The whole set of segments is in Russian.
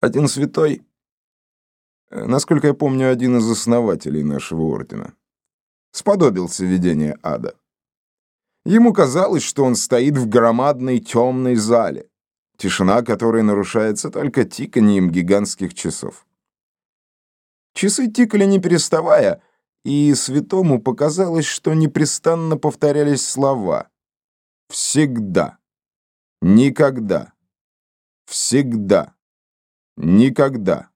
Один святой, э, насколько я помню, один из основателей нашего ордена, сподобился видения ада. Ему казалось, что он стоит в громадной темной зале, тишина которой нарушается только тиканьем гигантских часов. Часы тикали не переставая, и святому показалось, что непрестанно повторялись слова «всегда», «никогда», «всегда». Никогда,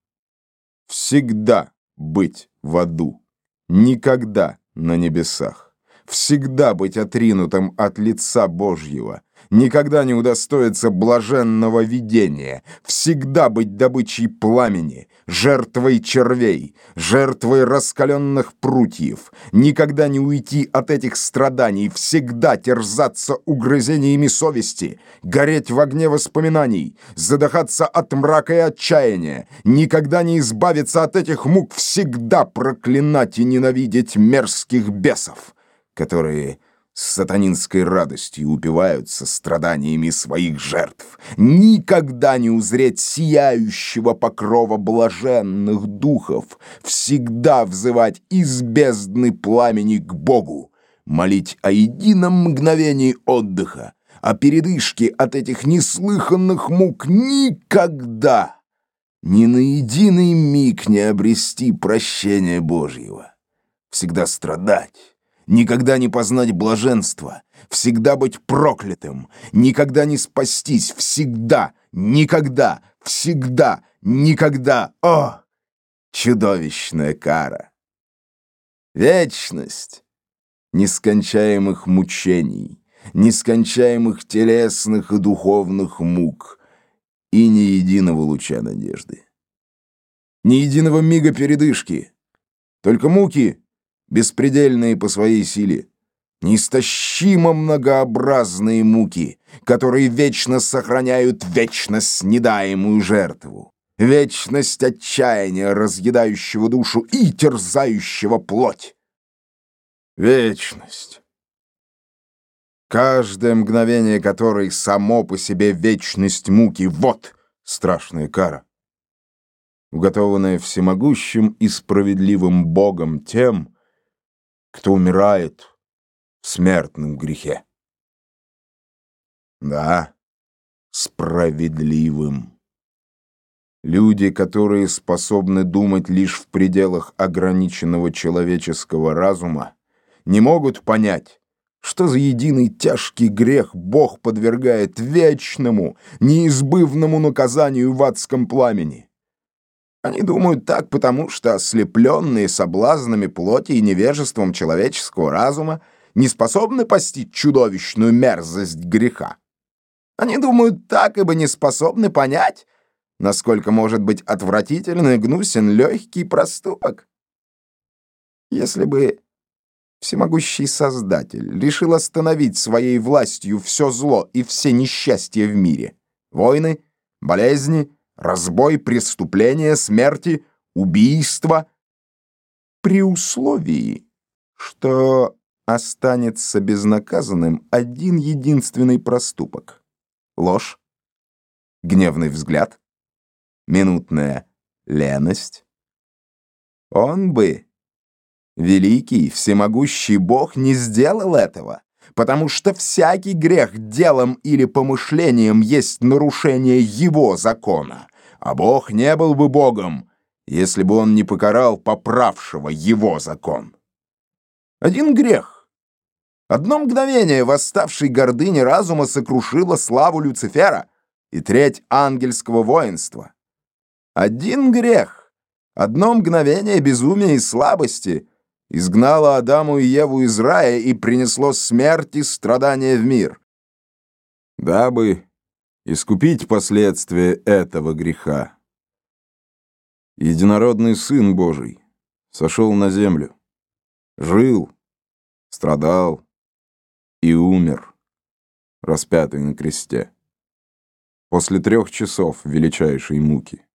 всегда быть в аду, никогда на небесах, всегда быть отринутым от лица Божьего, никогда не удостоиться блаженного видения, всегда быть добычей пламени, жертвой червей, жертвой раскаленных прутьев, никогда не уйти от этих страданий, всегда терзаться угрызениями совести, гореть в огне воспоминаний, задыхаться от мрака и отчаяния, никогда не избавиться от этих мук, всегда проклинать и ненавидеть мерзких бесов, которые с сатанинской радостью упиваются страданиями своих жертв, никогда не узреть сияющего покрова блаженных духов, всегда взывать из бездны пламени к Богу, молить о едином мгновении отдыха, о передышке от этих неслыханных мук никогда, ни на единый миг не обрести прощения Божьего, всегда страдать, никогда не познать блаженства, всегда быть проклятым, никогда не спастись, всегда, никогда, всегда, никогда. О, чудовищная кара! Вечность нескончаемых мучений, нескончаемых телесных и духовных мук и ни единого луча надежды. Ни единого мига передышки, только муки — беспредельные по своей силе, неистощимо многообразные муки, которые вечно сохраняют вечно снедаемую жертву, вечность отчаяния, разъедающего душу и терзающего плоть. Вечность. Каждое мгновение которой само по себе вечность муки — вот страшная кара, уготованная всемогущим и справедливым Богом тем, кто умирает в смертном грехе. Да, справедливым. Люди, которые способны думать лишь в пределах ограниченного человеческого разума, не могут понять, что за единый тяжкий грех Бог подвергает вечному, неизбывному наказанию в адском пламени. Они думают так, потому что, ослепленные соблазнами плоти и невежеством человеческого разума, не способны постичь чудовищную мерзость греха. Они думают так, ибо не способны понять, насколько может быть отвратителен и гнусен легкий проступок. Если бы всемогущий Создатель решил остановить своей властью все зло и все несчастья в мире, войны, болезни, разбой, преступления, смерти, убийства, при условии, что останется безнаказанным один единственный проступок — ложь, гневный взгляд, минутная леность. Он бы, великий, всемогущий Бог, не сделал этого, потому что всякий грех делом или помышлением есть нарушение его закона а Бог не был бы Богом, если бы он не покарал поправшего его закон. Один грех. Одно мгновение восставшей гордыни разума сокрушило славу Люцифера и треть ангельского воинства. Один грех, одно мгновение безумия и слабости изгнало Адаму и Еву из рая и принесло смерть и страдания в мир. Дабы искупить последствия этого греха. Единородный Сын Божий сошел на землю, жил, страдал и умер, распятый на кресте. После трех часов величайшей муки.